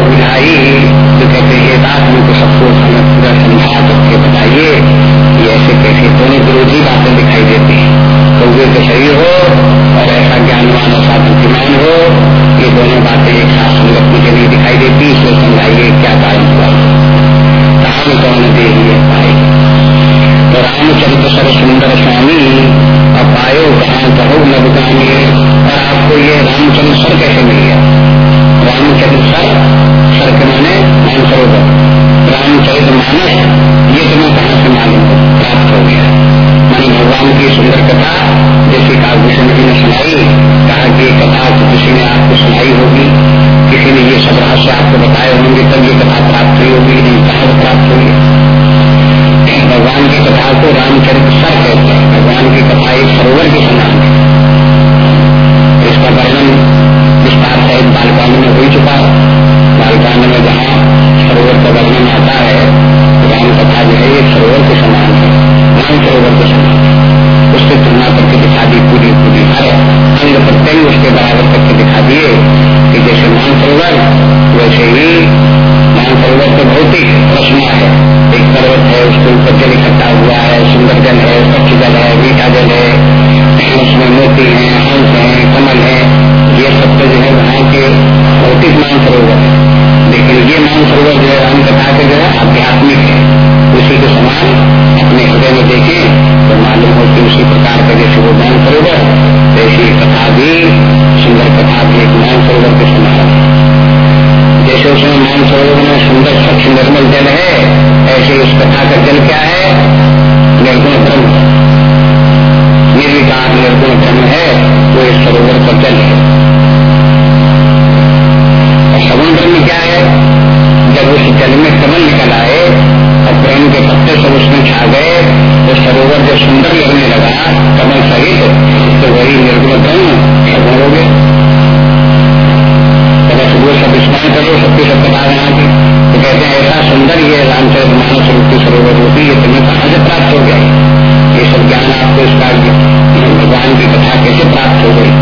बुझाई तो कहते ये बात हमको सबको हमें पूरा समझा करके बताइए ये ऐसे कैसे दोनों विरोधी बातें दिखाई देती हैं। कौए तो सही हो और ऐसा ज्ञानवान ऐसा बुद्धिमान हो, ये दोनों बातें एक साथ संगत मुझे नहीं दिखाई देती, इसलिए समझाइए क्या कारण हुआ। राम कौन दे पाए? तो रामचंद्र सर सुंदर स्वामी और पायो कहा कहो नवगामी और आपको ये रामचंद्र सर कैसे मिल गया? सर के माने मानसरोवर। रामचरित मानस, ये तुम्हें कहा से मालूम प्राप्त हो गया। मानी भगवान की सुंदर कथा, जैसे काभूषण जी ने सुनाई, कहा कि कथा तो किसी ने आपको सुनाई होगी, किसी ने ये सब रहस्य आपको बताए होंगे, तब ये कथा प्राप्त हुई होगी, नहीं, कहा प्राप्त हुई? भगवान की कथा को रामचरित सर कहते हैं। भगवान की कथा एक सरोवर के समान है। इसका वर्णन विस्तार सहित बालकांड में हो चुका। है बालकांड में जहाँ सरोवर का वर्णन आता है, राम कथा जो है, एक सरोवर के समान है। राम सरोवर के समान उससे तुलना करके दिखा दी पूरी पूरी हर अंग प्रत्यंग उसके बराबर करके दिखा दिए कि जैसे मानसरोवर वैसे ही मानसरोवर तो भौतिक है। एक पर्वत है, उसके ऊपर जल इकट्ठा हुआ है। सुंदर जल है स्वच्छ जल है मीठा जल है। उसमें मोती है, हंस है, कमल है। ये सब तो जो है वहाँ के भौतिक मान सरोवर है। लेकिन ये मानसरोवर जो है राम कथा के जो है आध्यात्मिक है। उसी के समान अपने हृदय में देखे तो मालूम हो कि उसी प्रकार का जैसे वो मानसरोवर, वैसी कथा भी सुंदर कथा भी एक मान सरोवर के समान है। जैसे उसमें मानसरोवर में सुंदर स्वच्छ निर्मल जल है, ऐसे उस कथा का जल क्या है? निर्गुण ब्रह्म। निर्विकार निर्गुण ब्रह्म है, वो इस सरोवर का जल है। और सगुण ब्रह्म क्या है? जब उस जल में कमल निकल आए और प्रेम के पत्ते सब उसमें छा गए तो सरोवर जो सुंदर लगने लगा, कमल सहित तो वही निर्गुण ब्रह्म, सगुण हो बस वो सब स्मरण करो सबकी सब बता रहा की तो कहते हैं, ऐसा सुंदर ये रामचरित मानस रूपी सरोवर होती है तुम्हें कहाँ से प्राप्त हो गया? ये सब ज्ञान आपको इसका भगवान की कथा कैसे प्राप्त हो गई?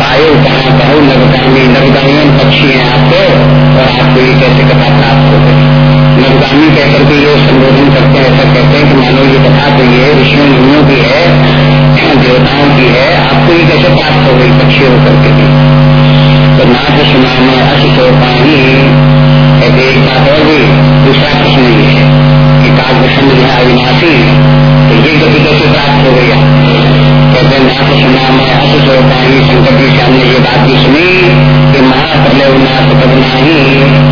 पायो कहाँ कहो, नवगामी नवगामी पक्षी है आपको, और आपको ये कैसे कथा प्राप्त हो गई? नवगामी कहकर के ये संबोधन करते हैं, ऐसा कहते हैं कि मानो ये कथा तो ये ऋषियों मुनियों की है देवताओं की है, आपको ये कैसे प्राप्त हो गई पक्षी होकर के भी? तो नाथ सुना में अस तो पानी कहते एक बात और भी, दूसरा प्रश्न ये है कि काव्यखंड जो है अविनाशी तो ये गति कैसे प्राप्त हो गया? कहते नाथ सुना में अस तो पानी शंकर जी से हमने ये बात भी सुनी कि महाप्रलय नाथ तब नहीं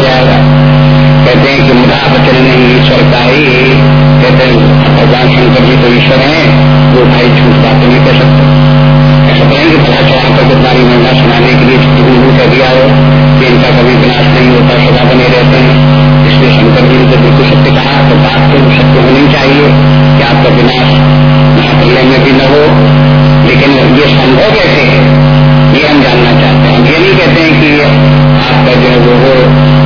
कहते हैं कि मुदा बचन नहीं ईश्वर का ही कहते हैं, भगवान शंकर जी तो ईश्वर है, वो भाई झूठ बातें नहीं कह सकते। ऐसा कहेंगे भला चढ़ा कर तुम्हारी महिला सुनाने के लिए छुट्टी कह दिया हो, कि इनका कभी विनाश नहीं होता, सदा बने रहते हैं। इसलिए शंकर जी ने जब बिल्कुल सत्य कहा तो बात तो सत्य होनी चाहिए कि आपका विनाश महाप्रलय में भी न हो। लेकिन ये संभव कैसे है, ये हम जानना चाहते हैं। हम ये नहीं कहते हैं कि आपका जो है वो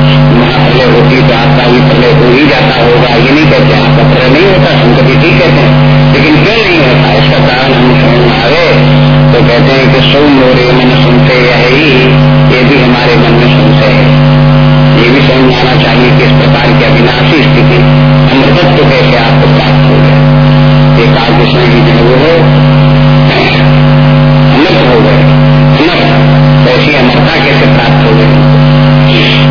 महाप्रलय होती तो आपका भी प्रलय हो ही जाता होगा, ये नहीं कहते आपका प्रलय नहीं होता शंकर जी ठीक कहते हैं, लेकिन क्यों नहीं होता? इसका कारण हम समझ में आवे तो कहते हैं कि सौ मोरे मन सुनते यही ये भी हमारे मन में संशय है। ये भी समझ आना चाहिए कि इस प्रकार की अविनाशी स्थिति अमृतत्व कैसे आपको प्राप्त हो गया एक आज कृष्ण जी वो अमृत हो गए। अमर ऐसी अमरता कैसे प्राप्त हो गई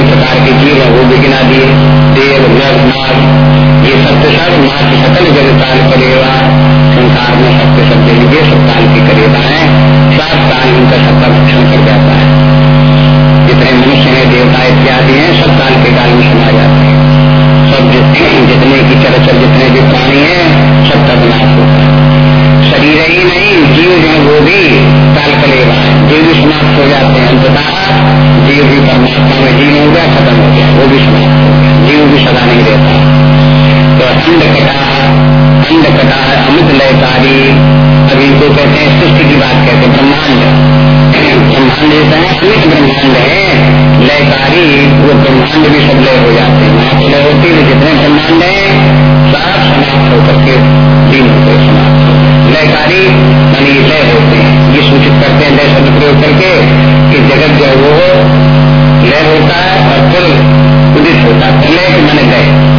तीन प्रकार के जीव है, वो भी गिना दिए देव, नर, नाग, ये तो सब नाथ सकल जग काल करेगा संसार में सबके सब देंगे सब काल की करेगा है सब काल उनका सबका भक्षण कर जाता है। जितने मनुष्य है, देवता इत्यादि है, सब काल के काल में समा जाते हैं। सब जितने जितने की चरचर जितने भी प्राणी हैं सबका विनाश होता है। शरीर ही नहीं, जीव जो वो भी काल कलेवा जीव भी समाप्त हो जाते हैं, अंततः जीव भी परमात्मा में जीव हो गया, खत्म हो गया, वो भी समाप्त हो गया। जीव भी सदा नहीं रहता। तो अंड कटा अंड कटा अमित लयकारी। अब इनको कहते हैं, सृष्टि की बात कहते हैं, ब्रह्मांड। ब्रह्मांड जैसा है, अमित ब्रह्मांड है। लयकारी, वो ब्रह्मांड भी सब लय हो जाते हैं। वहाँ लय होती है जितने ब्रह्मांड है, सब समाप्त होकर के दिन होते समाप्त होते लयकारी मानी लय होते हैं। ये सूचित करते हैं लय शब्द प्रयोग करके कि जगत जो वो लय होता है और फिर उदित होता है। प्रलय मैंने लय।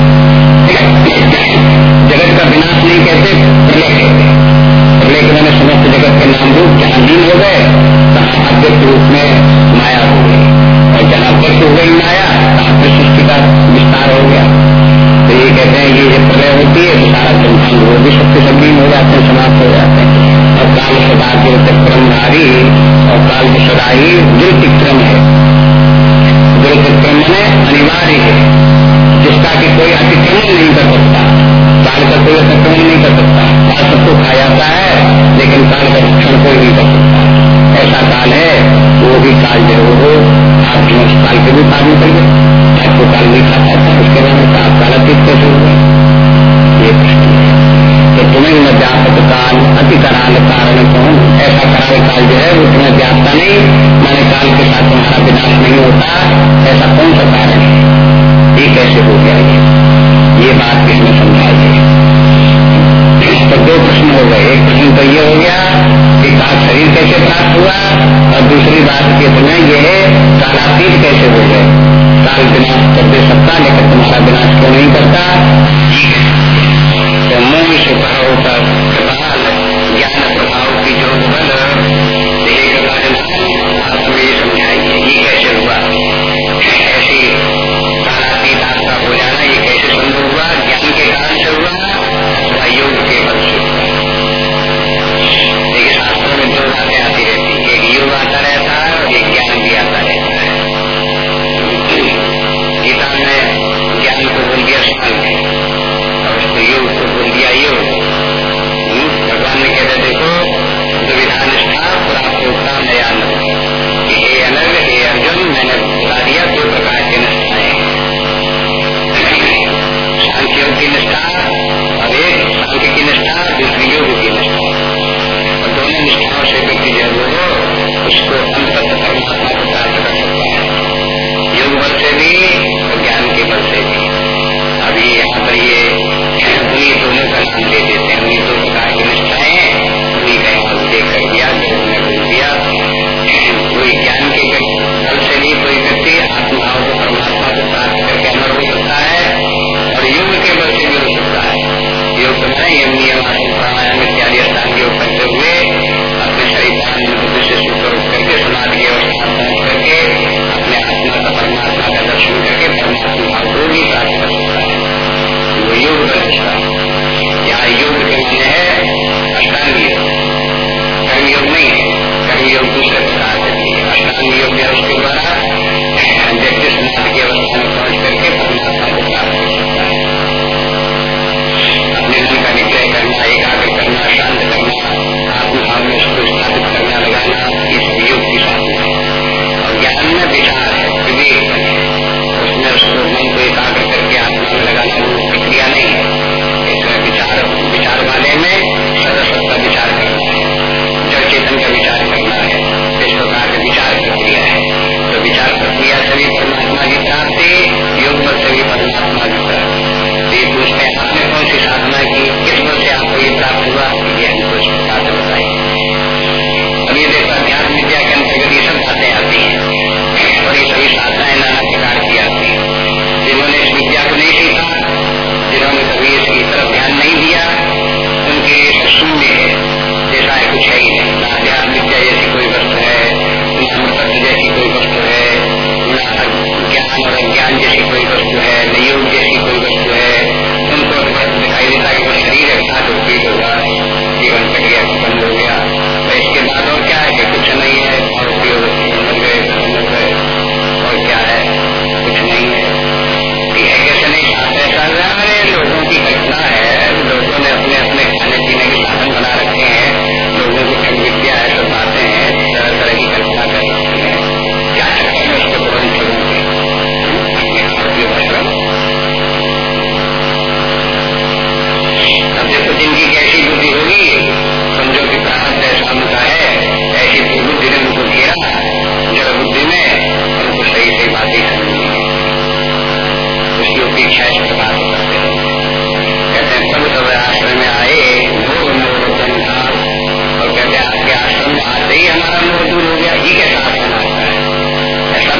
जगत का विनाश नहीं कहते, प्रलय कहते प्रलय के मैंने समस्त जगत के नाम रूप, जहाँ लीन हो गए, तहाँ अव्यक्त रूप में माया हो गई। और जहाँ व्यक्त हो गई माया, तहाँ फिर सृष्टि का विस्तार हो गया। तो ये कहते हैं, ये जब प्रलय होती है तो सारा ब्रह्मांड वो भी सबके सब लीन हो जाते हैं, समाप्त हो जाते हैं। और काल सदा के क्रमधारी और काल के सदा ही। दुर्तिक्रम है दुर्तिक्रम मैंने अनिवार्य है। जिसका कि कोई अतिक्रमण नहीं कर सकता। काल का कोई अतिक्रमण नहीं कर सकता। काल सबको खा जाता है, लेकिन काल का रक्षण कोई नहीं कर सकता। ऐसा काल है, वो भी काल जो हो, आप काल के भी पार निकल गए आपको काल नहीं खा पाता उसके बाद में आप काल अतीत कैसे हो ये प्रश्न है तो तुम्हें न व्यापक काल अति कराल कारण कौन ऐसा कराल काल जो है? वो तुम्हें व्यापता नहीं मैंने काल के साथ तुम्हारा विनाश नहीं होता, ऐसा कौन सा कारण है? ये कैसे हो गया ये ये बात किसने समझाई है तो दो प्रश्न हो गए एक प्रश्न तो ये हो गया कि काल शरीर कैसे प्राप्त हुआ और दूसरी बात कि तुम्हें ये है, कालातीत कैसे हो गए काल विनाश कर दे सकता लेकिन तुम्हारा विनाश क्यों नहीं करता? तो मुँह से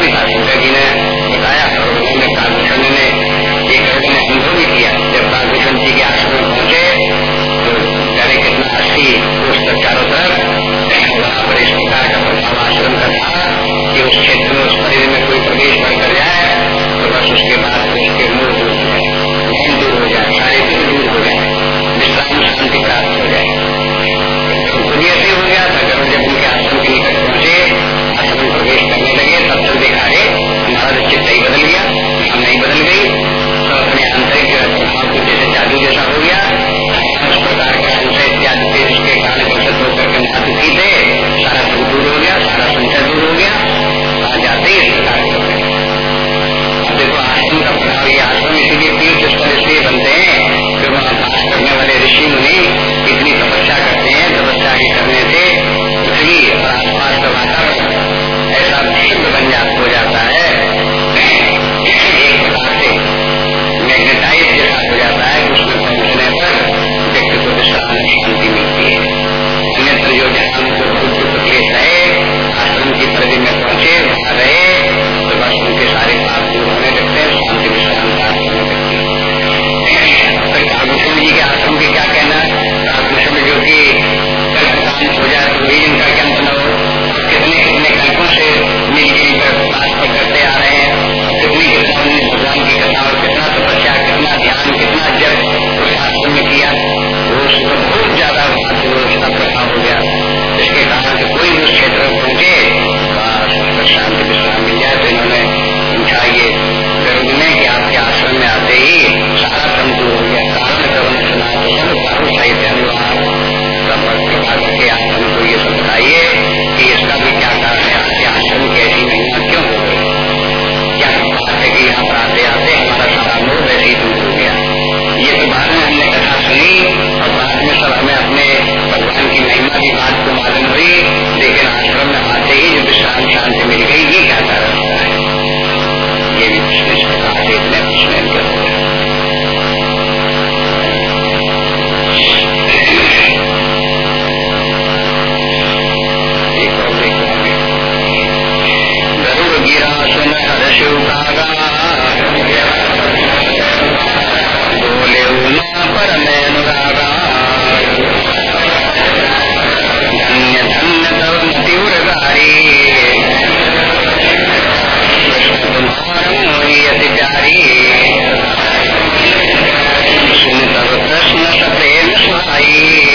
भी हाँ, कालेश्वर जी ने बताया और उन्होंने कालेश्वर ने एक गरुड़ अनुभव भी किया। जब कालेश्वर जी के आश्रम में पहुँचे तो जाने कितना अस्सी उस तक चारों तरफ़ वहाँ पर इस प्रकार का प्रभाव आश्रम का था कि उस क्षेत्र में, उस परिधि में कोई प्रवेश न कर जाए तो बस उसके बाद ये बीज पड़ी, लेकिन आश्रम में आते ही जो विश्राम शांति मिल गई, ये क्या कारण होता है? ये भी प्रश्न इस प्रकार से इतने प्रश्न गरुड़ गिरा सुन हर्षु परमे Yeah.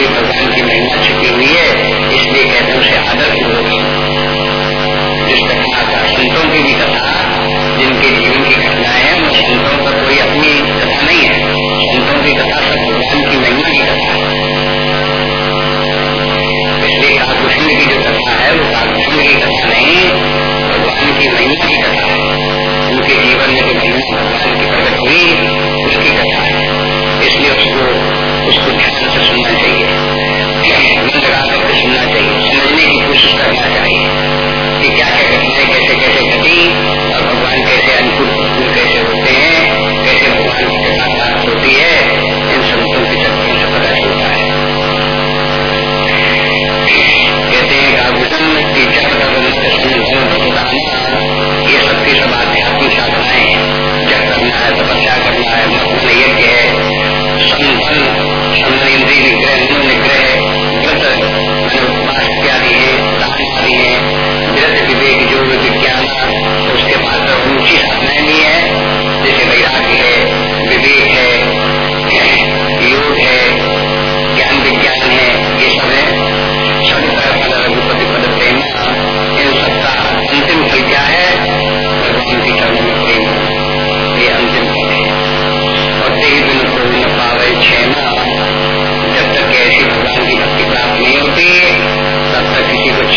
भी भगवान की महिमा छुपी हुई है, इसलिए कहते उसे आदर पूर्वक जिस घटना का संतों की भी कथा, जिनके जीवन की घटनाएँ हैं वो संतों का कोई अपनी कथा नहीं है। संतों की कथा सब भगवान की महिमा की कथा है। इसलिए कालकृष्ण की जो कथा है, वो कालकृष्ण की कथा नहीं, भगवान की महिमा की कथा है। उनके जीवन में जो महिमा भगवान की प्रकट हुई, उसकी कथा है। क्या क्या घटनाएँ कैसे कैसे घटी और भगवान कैसे अनुकूल कैसे होते हैं? कैसे भगवान की कृपा प्राप्त होती है?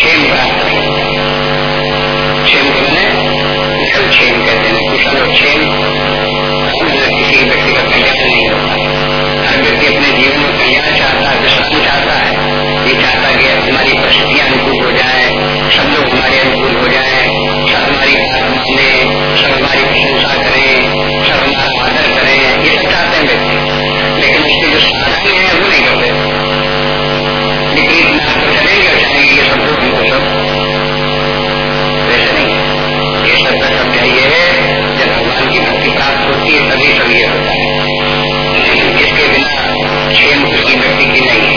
क्षेम प्राप्त क्षेम के मैंने क्षेम कहते हैं। कुशल और क्षेम किसी व्यक्ति का कल्याण नहीं होता। हर व्यक्ति अपने जीवन में कल्याण चाहता है, विश्वास चाहता है। ये चाहता कि हमारी तभी सब ये होता है। इसके बिना क्षेम किसी व्यक्ति की नहीं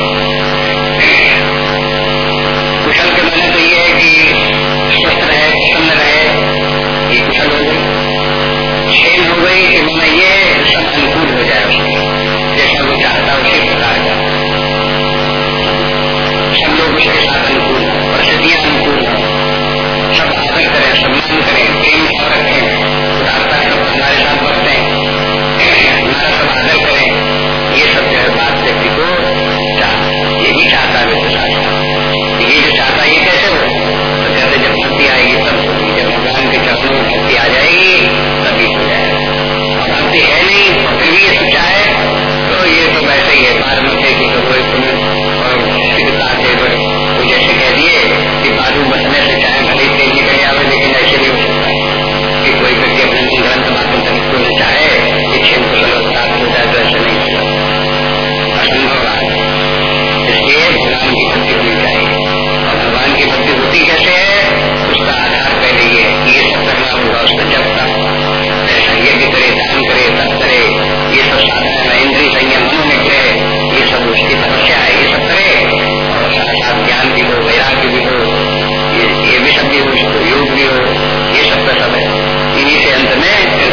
में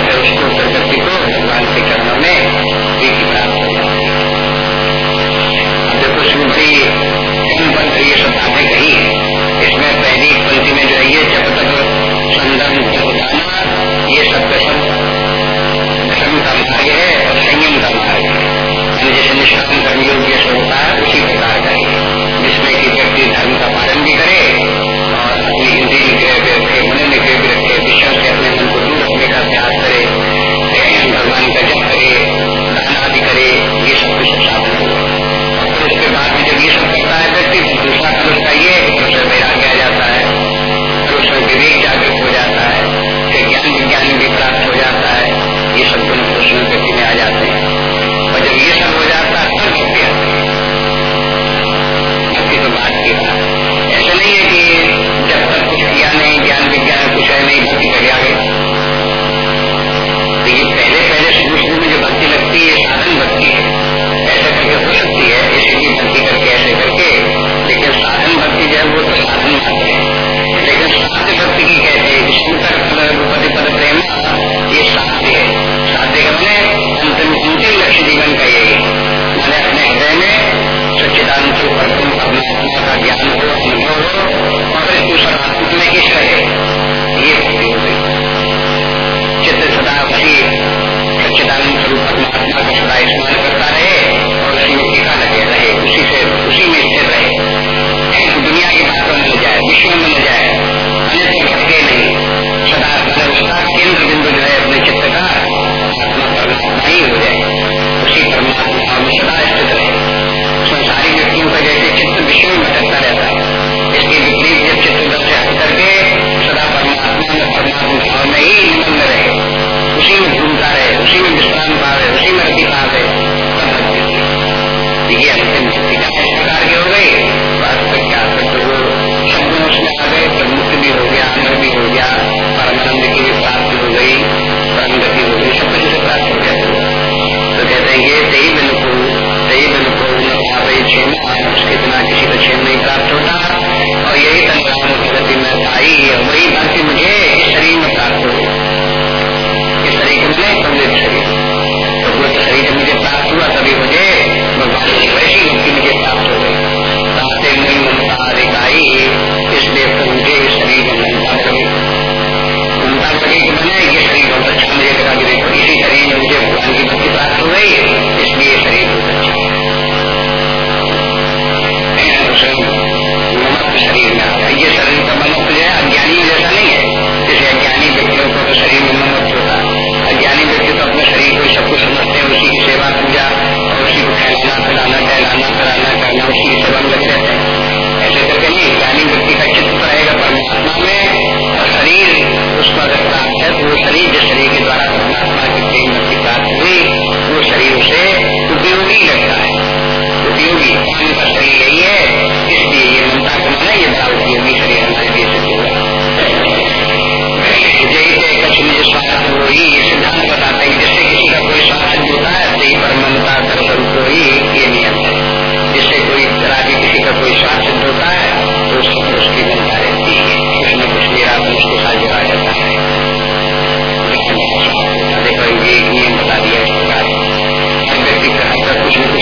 उसी में स्थिर रहे। तो दुनिया की बातों में जाए विश्व में मिल जाए। अन्य तो भटके नहीं। सदा उसका केंद्र बिंदु जो है अपने चित्र का हो जाए। उसी परमात्मा में सदा स्थित रहे। संसारी व्यक्तियों का जैसे चित्र विश्व में भटकता रहता है। इसके विपरीत जब चित्र दस से हट करके सदा परमात्मा में परमात्मा भाव में ही निमग्न रहे। उसी में घूमता रहे, उसी में विश्राम पा रहे उसी में रति पा रहे ये तेई बिल्कुल तेई बिल्कुल छेम उसके किसी को छेम नहीं प्राप्त होता। और यही तनराम प्रगति में आई है वही भक्ति मुझे इस शरीर में प्राप्त हो इस शरीर तो में पवित्र शरीर। तो पवित्र शरीर मुझे प्राप्त हुआ, तभी मुझे भगवान की वैसी भक्ति मुझे प्राप्त हो गई। ताते मुई ममता इसलिए तो मुझे इस शरीर में ममता लगी ममता लगी मैंने ये शरीर बहुत अच्छा मुझे लगा कि देखो, इसी शरीर में मुझे भगवान की भक्ति प्राप्त हो गई। है अज्ञानी जैसा नहीं है। जैसे अज्ञानी व्यक्तियों को तो शरीर में मन होता अज्ञानी व्यक्ति तो अपने शरीर को सब कुछ समझते हैं, उसी की सेवा, पूजा और उसी को खिलाना फैलाना टहलाना फैलाना करना उसी की सेवा में लगे रहते हैं। ऐसे करके नहीं, ज्ञानी व्यक्ति का चित्र तो रहेगा परमात्मा में, और शरीर, उसका अगर प्राप्त है तो वो शरीर जिस शरीर के द्वारा परमात्मा की प्रेम भक्ति प्राप्त हुई, वो शरीर उसे उपयोगी लगता है। उपयोगी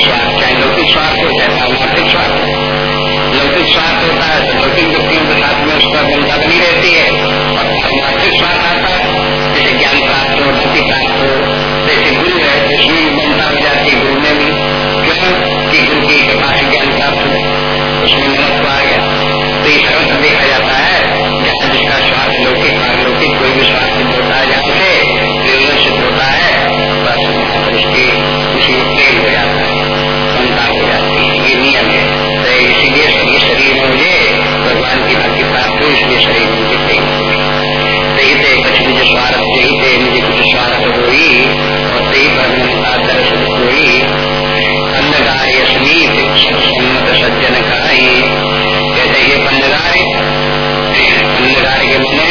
स्वार्थ चाहे लौकिक स्वार्थ हो, चाहे पारमार्थिक स्वार्थ हो। लौकिक स्वार्थ होता है तो लौकिक व्यक्तियों के साथ में उसका जनता बनी रहती है। और पारमार्थिक स्वार्थ आता है, जैसे ज्ञान प्राप्त हो भक्ति प्राप्त हो, जैसे गुरु है उसमें ममता हो जाती है गुरु में भी। क्यों? कि गुरु की कृपा से ज्ञान प्राप्त हो, उसमें महत्व आ गया। तो ये सर्वत्र देखा जाता है, जहाँ जिसका स्वार्थ लौकिक पारलौकिक कोई भी स्वार्थ देश ये शरीर मुझे तेहिते कुछ मुझे स्वार्थ तेहिते मुझे कुछ स्वार्थ होई और तेई ब्रह्मता दर्शन होई अन्नदाय समीप सत्सम्मत सज्जन खाई कहते ये अन्नदाय अन्नदाय के मैंने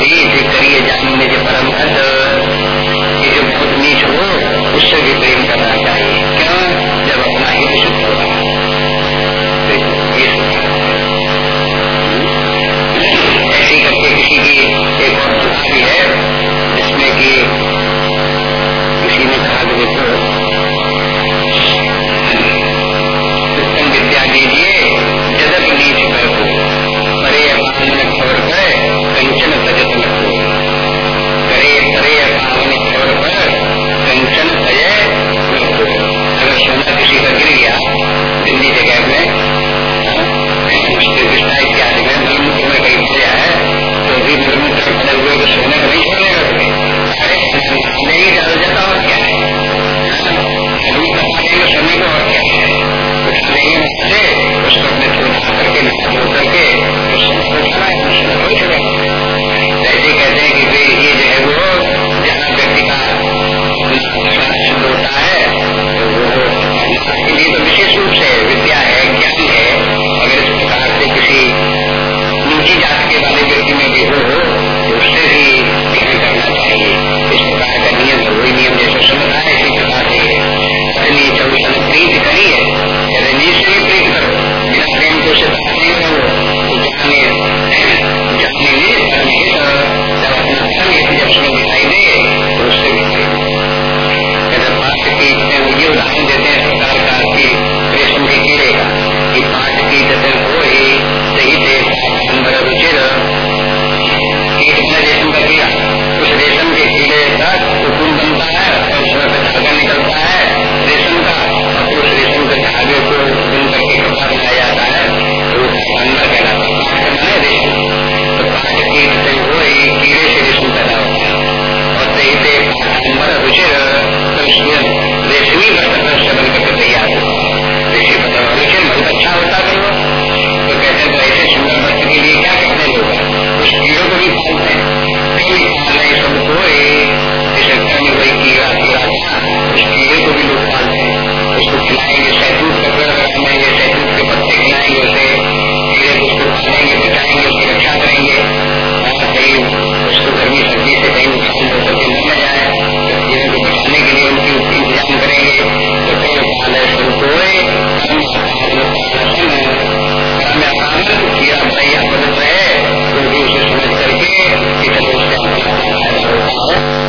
करिए जानी में जो ये जो नीच हो उससे भी प्रेम कभी फिर में फिटने हुए तो सोने कभी छोड़ने कभी अरे उसको खिलाएँगे सैतूत का पेड़ बनाएँगे सैतूत के पत्ते खिलाएँगे उसे फिर उसको खाएँगे पिटाएँगे उसकी रक्षा करेंगे कहीं उसको गर्मी सर्दी से कहीं नुकसान होकर के न जाए जीवन को के लिए उनकी इंतज़ाम करेंगे तो कई काले संतोए कीड़ा भैया बदल रहे क्योंकि उसे समझ करके इतना उसका फ़ायदा होता है